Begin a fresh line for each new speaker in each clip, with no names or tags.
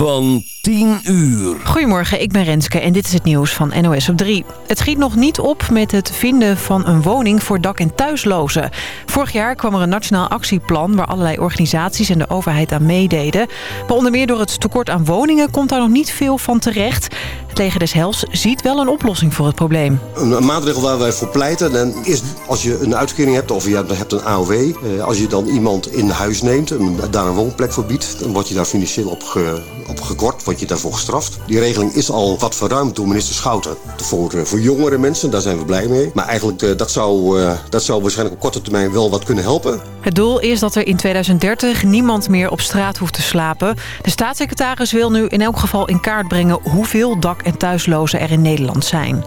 van 10 uur.
Goedemorgen, ik ben Renske en dit is het nieuws van NOS op 3. Het schiet nog niet op met het vinden van een woning voor dak- en thuislozen. Vorig jaar kwam er een nationaal actieplan... waar allerlei organisaties en de overheid aan meededen. Maar onder meer door het tekort aan woningen komt daar nog niet veel van terecht. Het leger des Hels ziet wel een oplossing voor het probleem.
Een maatregel waar wij voor pleiten is als je een uitkering hebt of je hebt een AOW... Eh, als je dan iemand in huis neemt en daar een woonplek voor biedt... dan word je daar financieel op, ge, op gekort, word je daarvoor gestraft. Die regeling is al wat verruimd door minister Schouten. Voor, eh, voor jongere mensen, daar zijn we blij mee. Maar eigenlijk, uh, dat, zou, uh, dat zou waarschijnlijk op korte termijn wel wat kunnen helpen.
Het doel is dat er in 2030 niemand meer op straat hoeft te slapen. De staatssecretaris wil nu in elk geval in kaart brengen... hoeveel dak- en thuislozen er in Nederland zijn.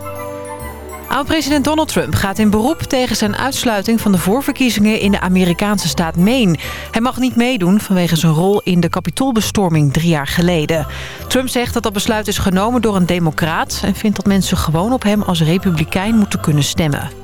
Oud-president Donald Trump gaat in beroep tegen zijn uitsluiting van de voorverkiezingen in de Amerikaanse staat Maine. Hij mag niet meedoen vanwege zijn rol in de kapitoolbestorming drie jaar geleden. Trump zegt dat dat besluit is genomen door een democraat en vindt dat mensen gewoon op hem als republikein moeten kunnen stemmen.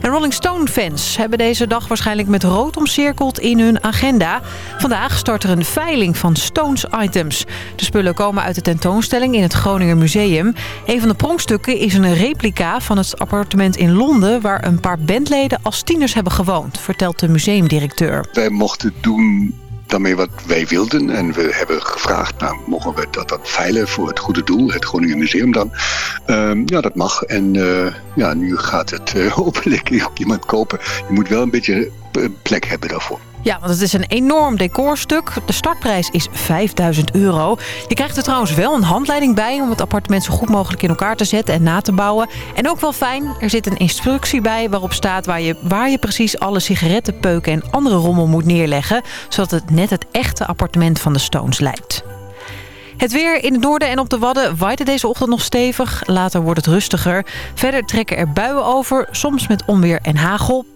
En Rolling Stone-fans hebben deze dag waarschijnlijk met rood omcirkeld in hun agenda. Vandaag start er een veiling van Stones-items. De spullen komen uit de tentoonstelling in het Groninger Museum. Een van de pronkstukken is een replica van het appartement in Londen... waar een paar bandleden als tieners hebben gewoond, vertelt de museumdirecteur.
Wij mochten doen daarmee wat wij wilden. En we hebben gevraagd, nou, mogen we dat dan veilen voor het goede doel, het Groningen Museum dan? Um, ja, dat mag. En uh, ja, nu gaat het uh, hopelijk ook iemand kopen. Je moet wel een beetje plek hebben daarvoor.
Ja, want het is een enorm decorstuk. De startprijs is 5000 euro. Je krijgt er trouwens wel een handleiding bij... om het appartement zo goed mogelijk in elkaar te zetten en na te bouwen. En ook wel fijn, er zit een instructie bij waarop staat... waar je, waar je precies alle sigarettenpeuken en andere rommel moet neerleggen... zodat het net het echte appartement van de Stones lijkt. Het weer in het noorden en op de Wadden waait het deze ochtend nog stevig. Later wordt het rustiger. Verder trekken er buien over, soms met onweer en hagel.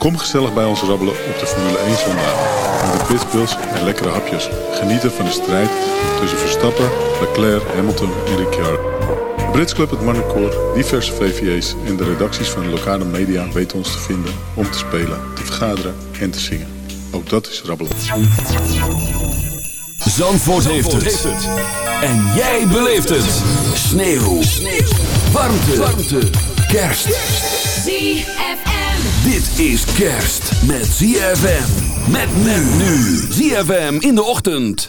Kom gezellig bij ons rabbelen op de Formule 1 zondag. Met de pitbulls en lekkere hapjes. Genieten van de strijd tussen Verstappen, Leclerc, Hamilton en Ricciardo. Brits Club, het Marnecoor, diverse VVA's en de redacties van de lokale media weten ons te vinden om te spelen, te vergaderen en te zingen. Ook dat is rabbelen.
Zandvoort, heeft, het. En jij beleeft het. Sneeuw. Sneeuw. Warmte. Warmte. Kerst.
ZFM.
Dit is kerst met ZFM. Met men nu. ZFM in de ochtend.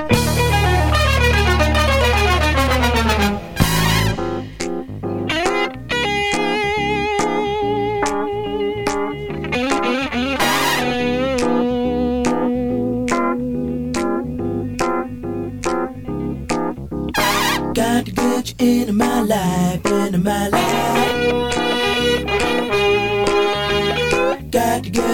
Got get you into my life, into my life.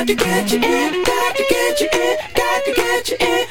got to get you in, got to get you in, got to
get you in.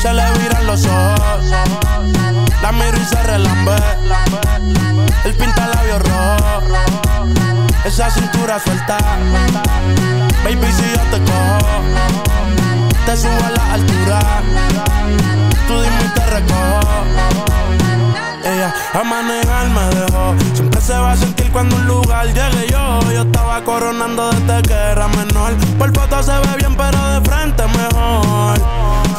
Se le viran los ojos. La miro y se relambe. El pinta labios rojo. Esa cintura suelta. Baby, si yo te cojo, te subo a la altura. Tú dime y te recojo. Ella a manejar me dejó. Siempre se va a sentir cuando un lugar llegue yo. Yo estaba coronando desde que era menor. Por foto se ve bien, pero de frente mejor.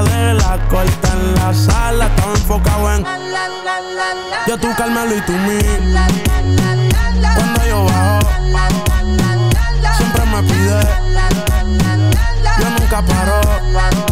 de la corta en la sala. Estaba enfocado en. Yo tú Carmelo y tú mí.
Cuando yo
bajo, siempre me pide. Yo nunca paro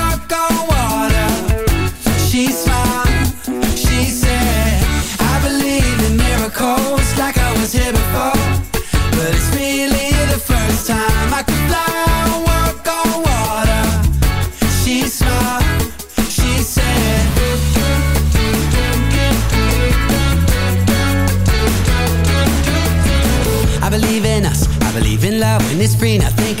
was here before But it's really the first time I could fly or walk on water. She smiled, she said I believe in us, I believe in love When it's free, I think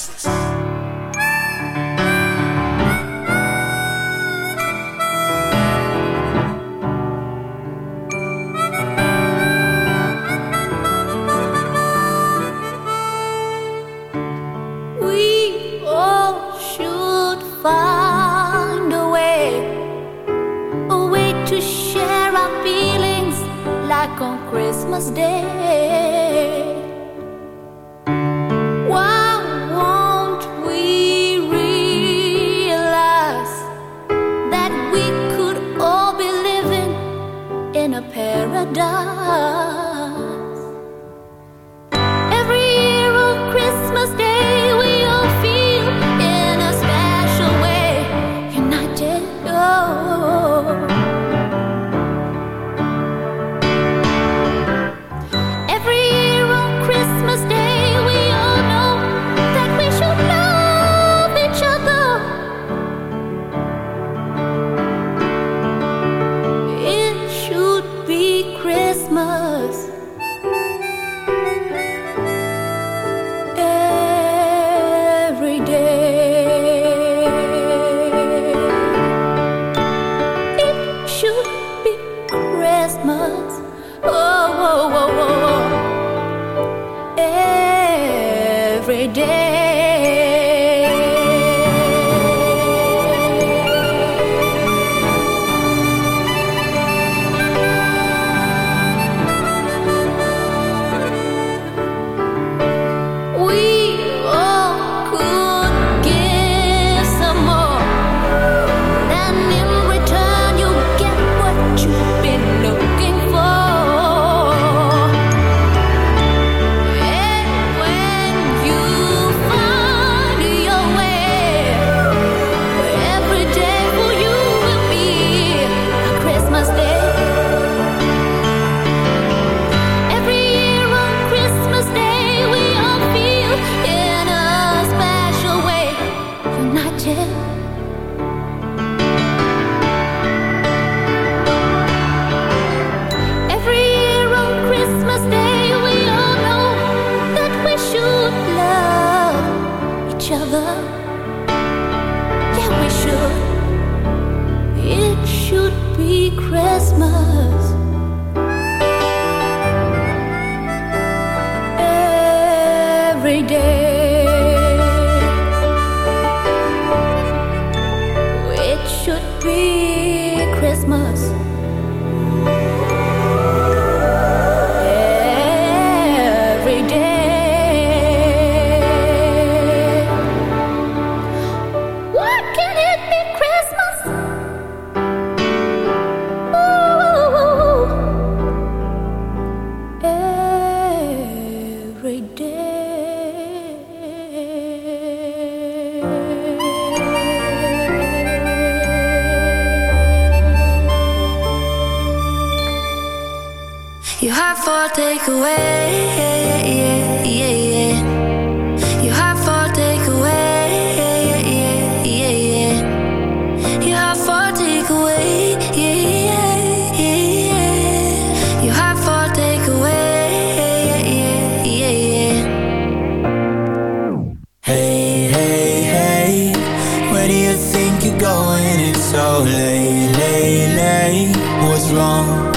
wrong.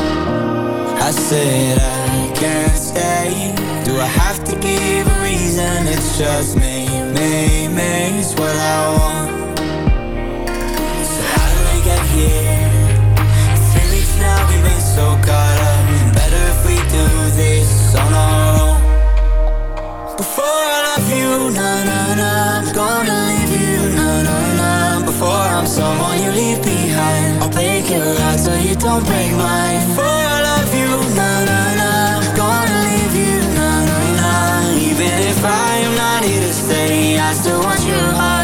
I said I can't stay. Do I have to give a reason? It's just me, me, me It's what I want. someone you leave behind. I'll break your heart so you don't break mine. For I love you, na na na. Gonna leave you, na na na. Even if I am not here to stay I still want your heart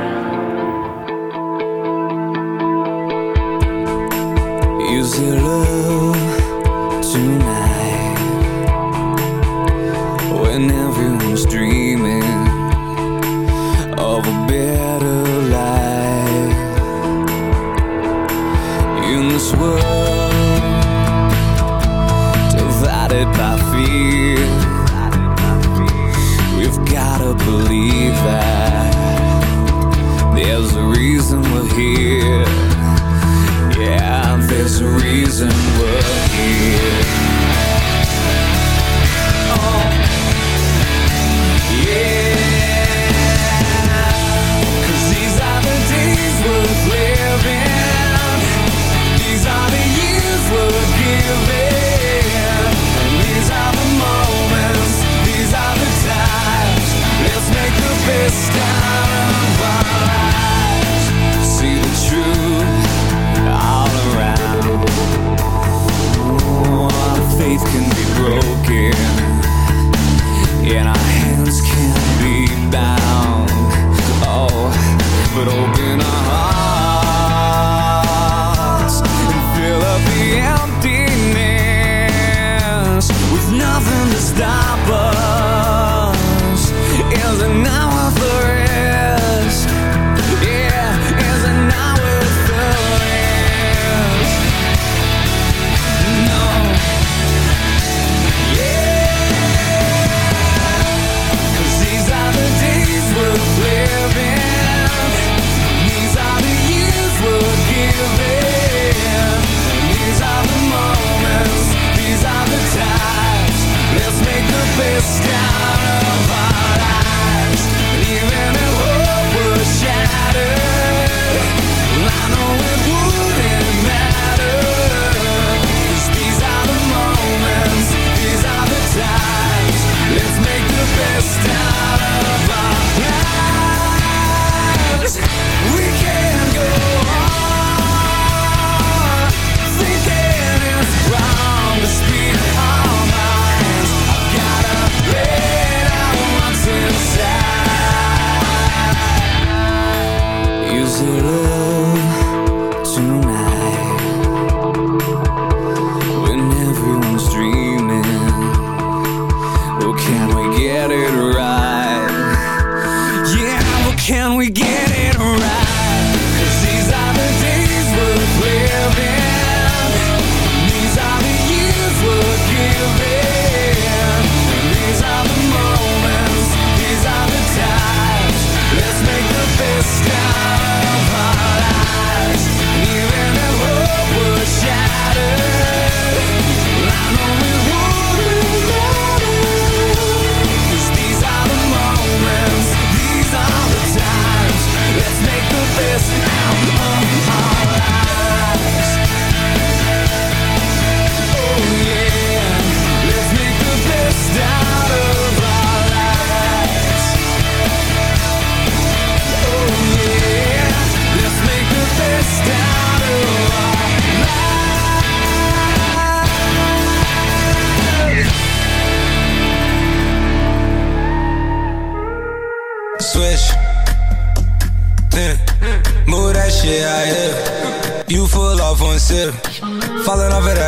Can we get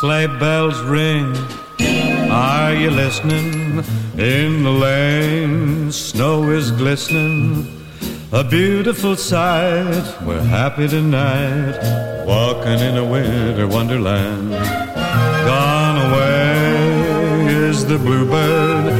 sleigh bells ring. Are you listening? In the lane, snow is glistening. A beautiful sight. We're happy tonight, walking in a winter wonderland. Gone away is the bluebird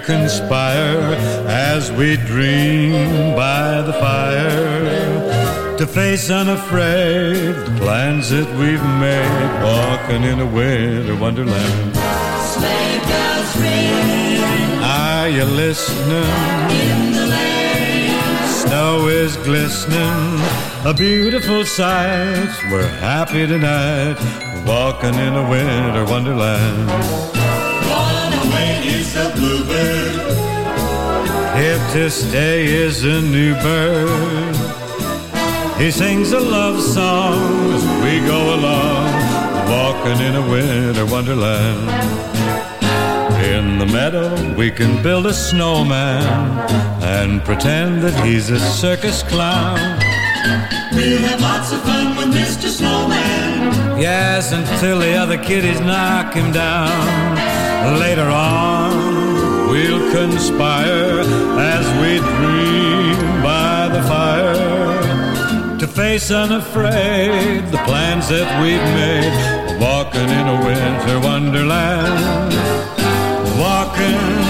conspire as we dream by the fire to face unafraid the plans that we've made, walking in a winter wonderland.
Sleigh bells ring
Are you listening?
in the lane.
Snow is glistening, a beautiful sight. We're happy tonight, walking in a winter wonderland.
Is the bluebird.
Here to stay is a new bird. He sings a love song as we go along, walking in a winter wonderland. In the meadow, we can build a snowman and pretend that he's a circus clown.
We'll have lots of fun with Mr. Snowman.
Yes, until the other kiddies knock him down. Later on, we'll conspire as we dream by the fire to face unafraid the plans that we've made. Walking in a winter wonderland. Walking